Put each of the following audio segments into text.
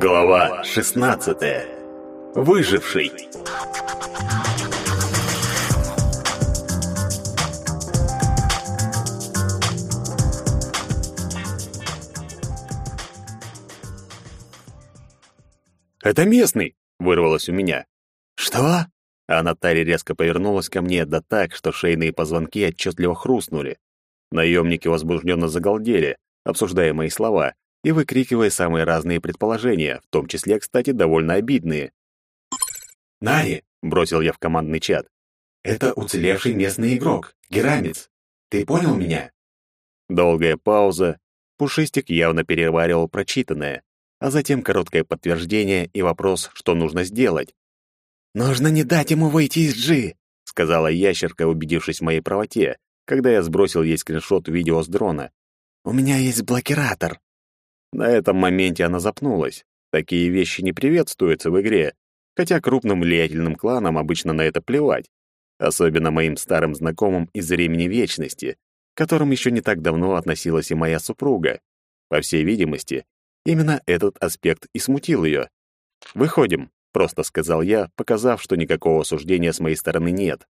Глава 16. Выживший. «Это местный!» — вырвалось у меня. «Что?» А Наталья резко повернулась ко мне, да так, что шейные позвонки отчетливо хрустнули. Наемники возбужденно загалдели, обсуждая мои слова и выкрикивая самые разные предположения, в том числе, кстати, довольно обидные. «Нари!» — бросил я в командный чат. «Это уцелевший местный игрок, Герамец. Ты понял меня?» Долгая пауза. Пушистик явно переваривал прочитанное, а затем короткое подтверждение и вопрос, что нужно сделать. «Нужно не дать ему выйти из Джи», — сказала ящерка, убедившись в моей правоте, когда я сбросил ей скриншот видео с дрона. «У меня есть блокиратор». На этом моменте она запнулась. Такие вещи не приветствуются в игре, хотя крупным влиятельным кланам обычно на это плевать. Особенно моим старым знакомым из времени Вечности, к которым еще не так давно относилась и моя супруга. По всей видимости, именно этот аспект и смутил ее. «Выходим», — просто сказал я, показав, что никакого осуждения с моей стороны нет.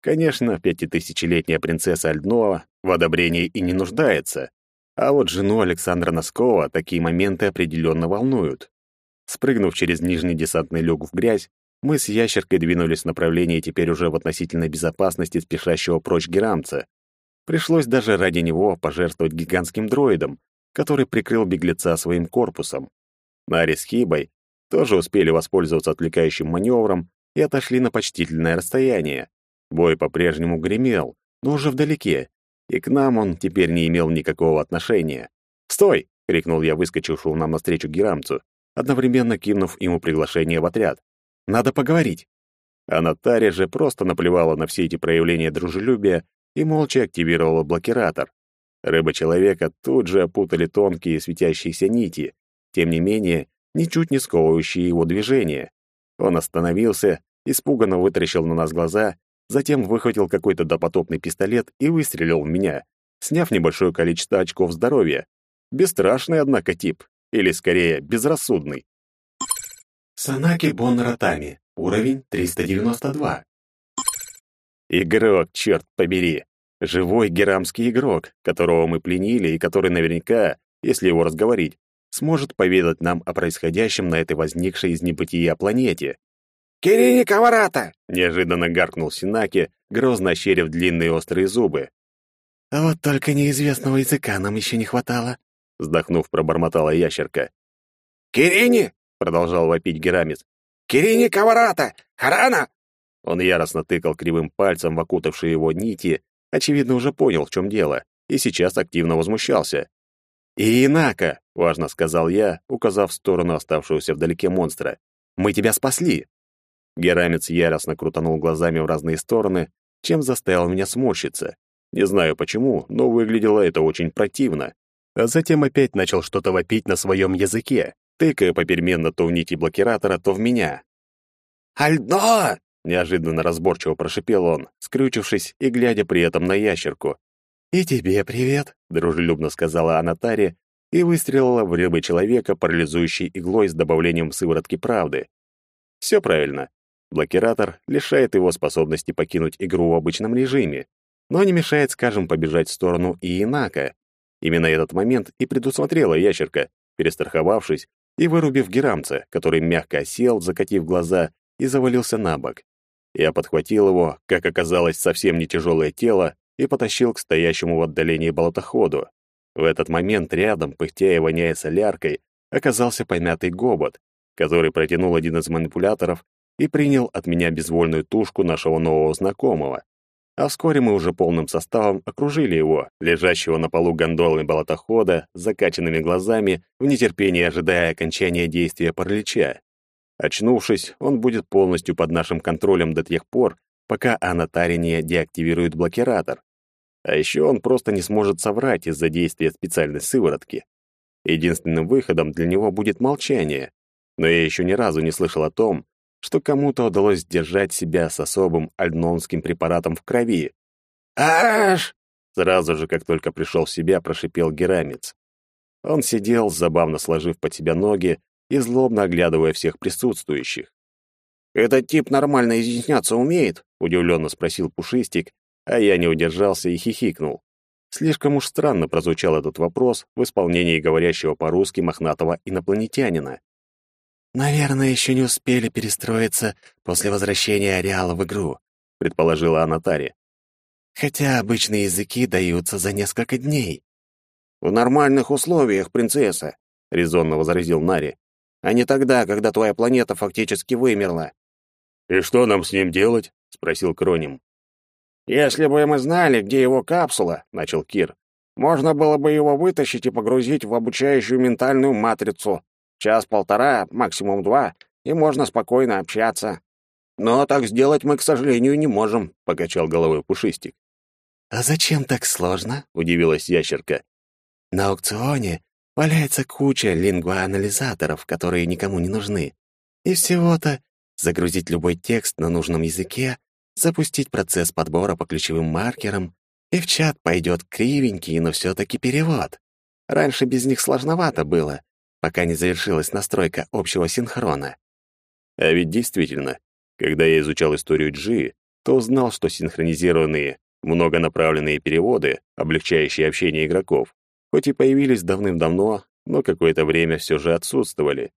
Конечно, пятитысячелетняя принцесса Альднова в одобрении и не нуждается, а вот жену Александра Носкова такие моменты определенно волнуют. Спрыгнув через нижний десантный люк в грязь, мы с ящеркой двинулись в направлении теперь уже в относительной безопасности спешащего прочь герамца. Пришлось даже ради него пожертвовать гигантским дроидом, который прикрыл беглеца своим корпусом. Нари с Хибой тоже успели воспользоваться отвлекающим маневром и отошли на почтительное расстояние. Бой по-прежнему гремел, но уже вдалеке, и к нам он теперь не имел никакого отношения. «Стой!» — крикнул я выскочившему нам навстречу Герамцу, одновременно кинув ему приглашение в отряд. «Надо поговорить!» А Наталья же просто наплевала на все эти проявления дружелюбия и молча активировала блокиратор. Рыба-человека тут же опутали тонкие светящиеся нити, тем не менее, ничуть не сковывающие его движения. Он остановился, испуганно вытаращил на нас глаза затем выхватил какой-то допотопный пистолет и выстрелил в меня, сняв небольшое количество очков здоровья. Бесстрашный, однако, тип, или, скорее, безрассудный. Санаки Бон Ротами, уровень 392. Игрок, черт побери. Живой герамский игрок, которого мы пленили и который наверняка, если его разговорить, сможет поведать нам о происходящем на этой возникшей из небытия планете. «Кирини Каварата!» — неожиданно гаркнул Синаки, грозно ощерив длинные острые зубы. «А вот только неизвестного языка нам еще не хватало», — вздохнув, пробормотала ящерка. «Кирини!» — продолжал вопить Герамец. «Кирини Каварата! Харана!» Он яростно тыкал кривым пальцем в окутавшие его нити, очевидно, уже понял, в чем дело, и сейчас активно возмущался. «И инако!» — важно сказал я, указав в сторону оставшегося вдалеке монстра. «Мы тебя спасли!» Герамец яростно крутанул глазами в разные стороны, чем заставил меня сморщиться. Не знаю почему, но выглядело это очень противно. А затем опять начал что-то вопить на своем языке, тыкая попеременно то в нити блокиратора, то в меня. «Альдо!» — неожиданно разборчиво прошипел он, скрючившись и глядя при этом на ящерку. «И тебе привет», — дружелюбно сказала Анатария и выстрелила в рыбы человека, парализующей иглой с добавлением сыворотки правды. Все правильно. Блокиратор лишает его способности покинуть игру в обычном режиме, но не мешает, скажем, побежать в сторону Иенака. Именно этот момент и предусмотрела ящерка, перестраховавшись и вырубив герамца, который мягко осел, закатив глаза, и завалился на бок. Я подхватил его, как оказалось, совсем не тяжелое тело, и потащил к стоящему в отдалении болотоходу. В этот момент рядом, пыхтя и воняя соляркой, оказался помятый гобот, который протянул один из манипуляторов и принял от меня безвольную тушку нашего нового знакомого. А вскоре мы уже полным составом окружили его, лежащего на полу гондолы болотохода, с закачанными глазами, в нетерпении ожидая окончания действия паралича. Очнувшись, он будет полностью под нашим контролем до тех пор, пока Анатари не деактивирует блокиратор. А еще он просто не сможет соврать из-за действия специальной сыворотки. Единственным выходом для него будет молчание. Но я еще ни разу не слышал о том, что кому-то удалось сдержать себя с особым альднонским препаратом в крови. «Аш!» Сразу же, как только пришел в себя, прошипел Герамец. Он сидел, забавно сложив под себя ноги, и злобно оглядывая всех присутствующих. «Этот тип нормально изъясняться умеет?» — удивленно спросил Пушистик, а я не удержался и хихикнул. Слишком уж странно прозвучал этот вопрос в исполнении говорящего по-русски мохнатого инопланетянина. «Наверное, еще не успели перестроиться после возвращения ареала в игру», — предположила Анатари. «Хотя обычные языки даются за несколько дней». «В нормальных условиях, принцесса», — резонно возразил Нари, «а не тогда, когда твоя планета фактически вымерла». «И что нам с ним делать?» — спросил Кроним. «Если бы мы знали, где его капсула», — начал Кир, «можно было бы его вытащить и погрузить в обучающую ментальную матрицу. Час-полтора, максимум два, и можно спокойно общаться. Но так сделать мы, к сожалению, не можем», — покачал головой Пушистик. «А зачем так сложно?» — удивилась ящерка. «На аукционе валяется куча лингвоанализаторов, которые никому не нужны. И всего-то загрузить любой текст на нужном языке, запустить процесс подбора по ключевым маркерам, и в чат пойдет кривенький, но все-таки перевод. Раньше без них сложновато было, пока не завершилась настройка общего синхрона. А ведь действительно, когда я изучал историю Джи, то узнал, что синхронизированные, многонаправленные переводы, облегчающие общение игроков, хоть и появились давным-давно, но какое-то время все же отсутствовали.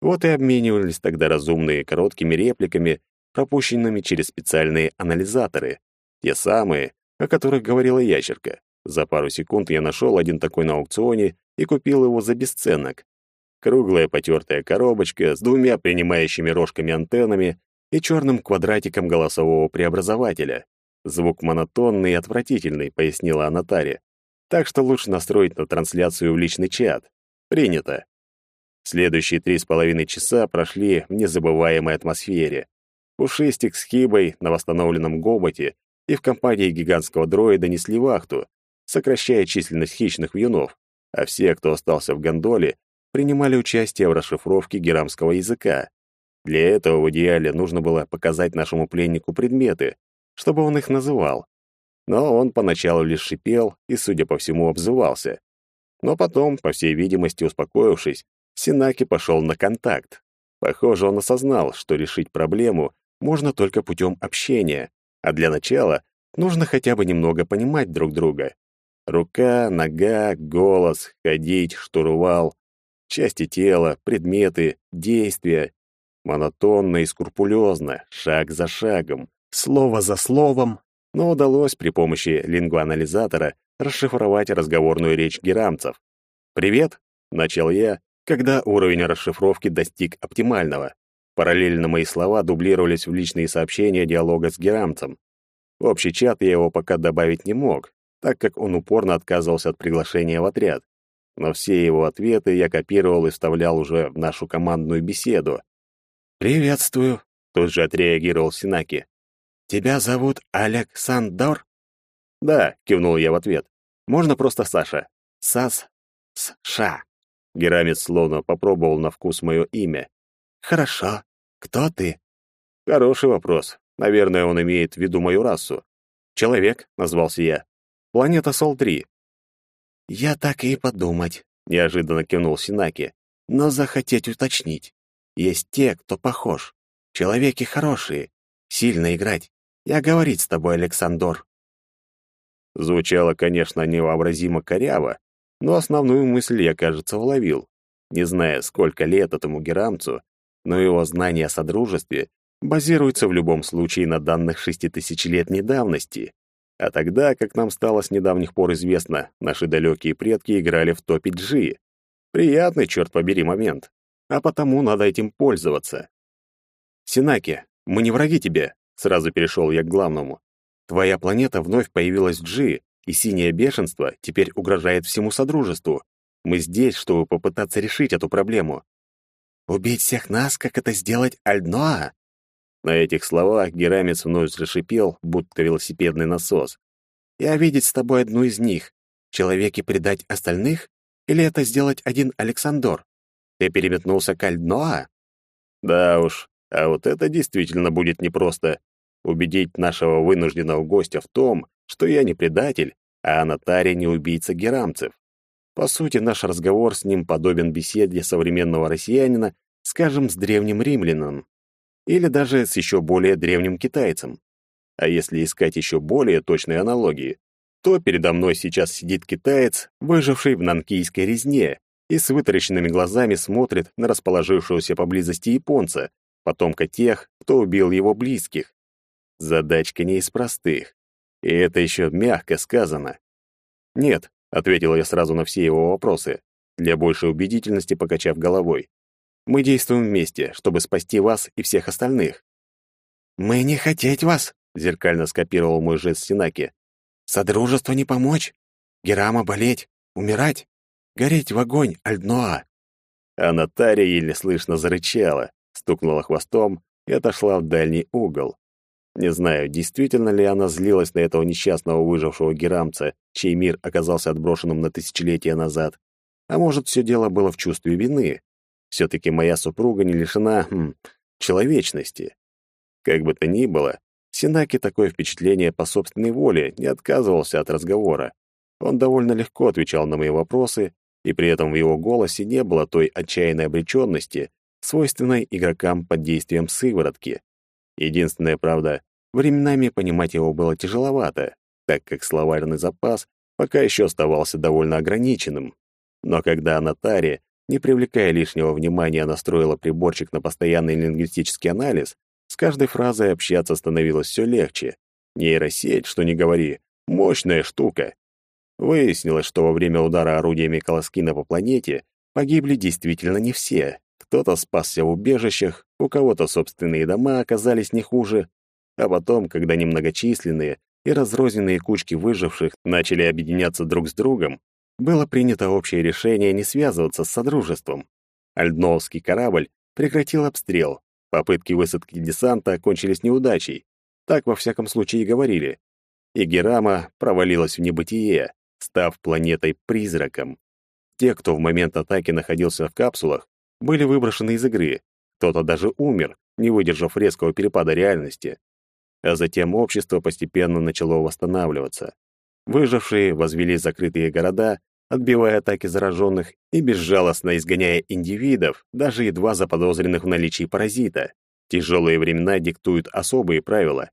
Вот и обменивались тогда разумные короткими репликами пропущенными через специальные анализаторы, те самые, о которых говорила ящерка. За пару секунд я нашел один такой на аукционе и купил его за бесценок. Круглая потертая коробочка с двумя принимающими рожками-антеннами и черным квадратиком голосового преобразователя. Звук монотонный и отвратительный, пояснила Анатария. Так что лучше настроить на трансляцию в личный чат. Принято. Следующие три с половиной часа прошли в незабываемой атмосфере. Пушистик с Хибой на восстановленном гоботе и в компании гигантского дроида несли вахту, сокращая численность хищных вьюнов, а все, кто остался в гондоле, принимали участие в расшифровке герамского языка. Для этого в идеале нужно было показать нашему пленнику предметы, чтобы он их называл. Но он поначалу лишь шипел и, судя по всему, обзывался. Но потом, по всей видимости, успокоившись, Синаки пошел на контакт. Похоже, он осознал, что решить проблему можно только путем общения, а для начала нужно хотя бы немного понимать друг друга. Рука, нога, голос, ходить, штурвал, части тела, предметы, действия. Монотонно и скрупулезно, шаг за шагом, слово за словом, но удалось при помощи лингвоанализатора расшифровать разговорную речь герамцев. «Привет», — начал я, когда уровень расшифровки достиг оптимального. Параллельно мои слова дублировались в личные сообщения диалога с Герамцем. В общий чат я его пока добавить не мог, так как он упорно отказывался от приглашения в отряд. Но все его ответы я копировал и вставлял уже в нашу командную беседу. «Приветствую», — тут же отреагировал Синаки. «Тебя зовут Александр?» «Да», — кивнул я в ответ. «Можно просто Саша». «Сас... с... ша». Герамец словно попробовал на вкус мое имя. Хорошо. Кто ты? Хороший вопрос. Наверное, он имеет в виду мою расу. Человек, назвался я. Планета Сол-3. Я так и подумать, неожиданно кивнул Синаки. Но захотеть уточнить. Есть те, кто похож. Человеки хорошие. Сильно играть. Я говорить с тобой, Александр. Звучало, конечно, невообразимо коряво, но основную мысль я, кажется, уловил. Не зная, сколько лет этому герамцу, но его знания о содружестве базируются в любом случае на данных шеститысячелетней давности. А тогда, как нам стало с недавних пор известно, наши далекие предки играли в топе G. Приятный, черт побери, момент. А потому надо этим пользоваться. «Синаки, мы не враги тебе», — сразу перешел я к главному. «Твоя планета вновь появилась в G, и синее бешенство теперь угрожает всему Содружеству. Мы здесь, чтобы попытаться решить эту проблему. Убить всех нас, как это сделать Альноа?» На этих словах Герамец вновь зашипел, будто велосипедный насос. «Я видеть с тобой одну из них. Человеки предать остальных? Или это сделать один Александр? Ты переметнулся к Альноа?» «Да уж, а вот это действительно будет непросто. Убедить нашего вынужденного гостя в том, что я не предатель, а Анатарий не убийца герамцев. По сути, наш разговор с ним подобен беседе современного россиянина скажем, с древним римлянином, или даже с еще более древним китайцем. А если искать еще более точные аналогии, то передо мной сейчас сидит китаец, выживший в нанкийской резне, и с вытаращенными глазами смотрит на расположившегося поблизости японца, потомка тех, кто убил его близких. Задачка не из простых. И это еще мягко сказано. «Нет», — ответил я сразу на все его вопросы, для большей убедительности покачав головой. «Мы действуем вместе, чтобы спасти вас и всех остальных». «Мы не хотеть вас», — зеркально скопировал мой жест Синаки. «Содружество не помочь. Герама болеть, умирать, гореть в огонь Альдноа». А Натария еле слышно зарычала, стукнула хвостом и отошла в дальний угол. Не знаю, действительно ли она злилась на этого несчастного выжившего герамца, чей мир оказался отброшенным на тысячелетия назад. А может, все дело было в чувстве вины. Все-таки моя супруга не лишена хм, человечности. Как бы то ни было, Синаки такое впечатление по собственной воле не отказывался от разговора. Он довольно легко отвечал на мои вопросы, и при этом в его голосе не было той отчаянной обреченности, свойственной игрокам под действием сыворотки. Единственное, правда, временами понимать его было тяжеловато, так как словарный запас пока еще оставался довольно ограниченным. Но когда Анатари, не привлекая лишнего внимания, настроила приборчик на постоянный лингвистический анализ, с каждой фразой общаться становилось все легче. Нейросеть, что не говори, мощная штука. Выяснилось, что во время удара орудиями Колоскина по планете погибли действительно не все. Кто-то спасся в убежищах, у кого-то собственные дома оказались не хуже. А потом, когда немногочисленные и разрозненные кучки выживших начали объединяться друг с другом, было принято общее решение не связываться с Содружеством. Альдновский корабль прекратил обстрел. Попытки высадки десанта окончились неудачей. Так, во всяком случае, говорили. И Герама провалилась в небытие, став планетой-призраком. Те, кто в момент атаки находился в капсулах, были выброшены из игры. Кто-то даже умер, не выдержав резкого перепада реальности. А затем общество постепенно начало восстанавливаться. Выжившие возвели закрытые города, отбивая атаки зараженных и безжалостно изгоняя индивидов, даже едва заподозренных в наличии паразита. Тяжелые времена диктуют особые правила.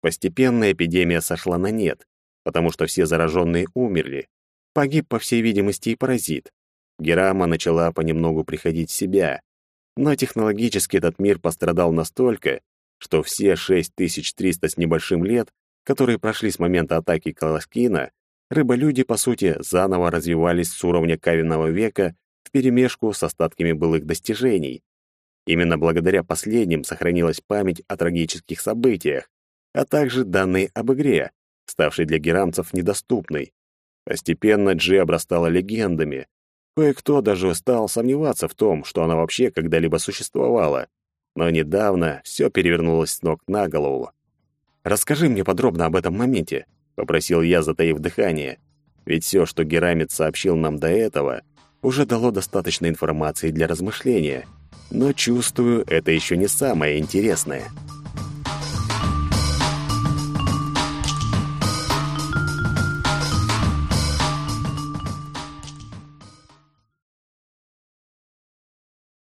Постепенно эпидемия сошла на нет, потому что все зараженные умерли. Погиб, по всей видимости, и паразит. Герама начала понемногу приходить в себя. Но технологически этот мир пострадал настолько, что все 6300 с небольшим лет которые прошли с момента атаки Каласкина, рыболюди, по сути, заново развивались с уровня каменного века вперемешку с остатками былых достижений. Именно благодаря последним сохранилась память о трагических событиях, а также данные об игре, ставшей для герамцев недоступной. Постепенно Джи обрастала легендами. Кое-кто даже стал сомневаться в том, что она вообще когда-либо существовала. Но недавно все перевернулось с ног на голову. Расскажи мне подробно об этом моменте, попросил я, затаив дыхание. Ведь все, что Герамит сообщил нам до этого, уже дало достаточно информации для размышления. Но чувствую, это еще не самое интересное.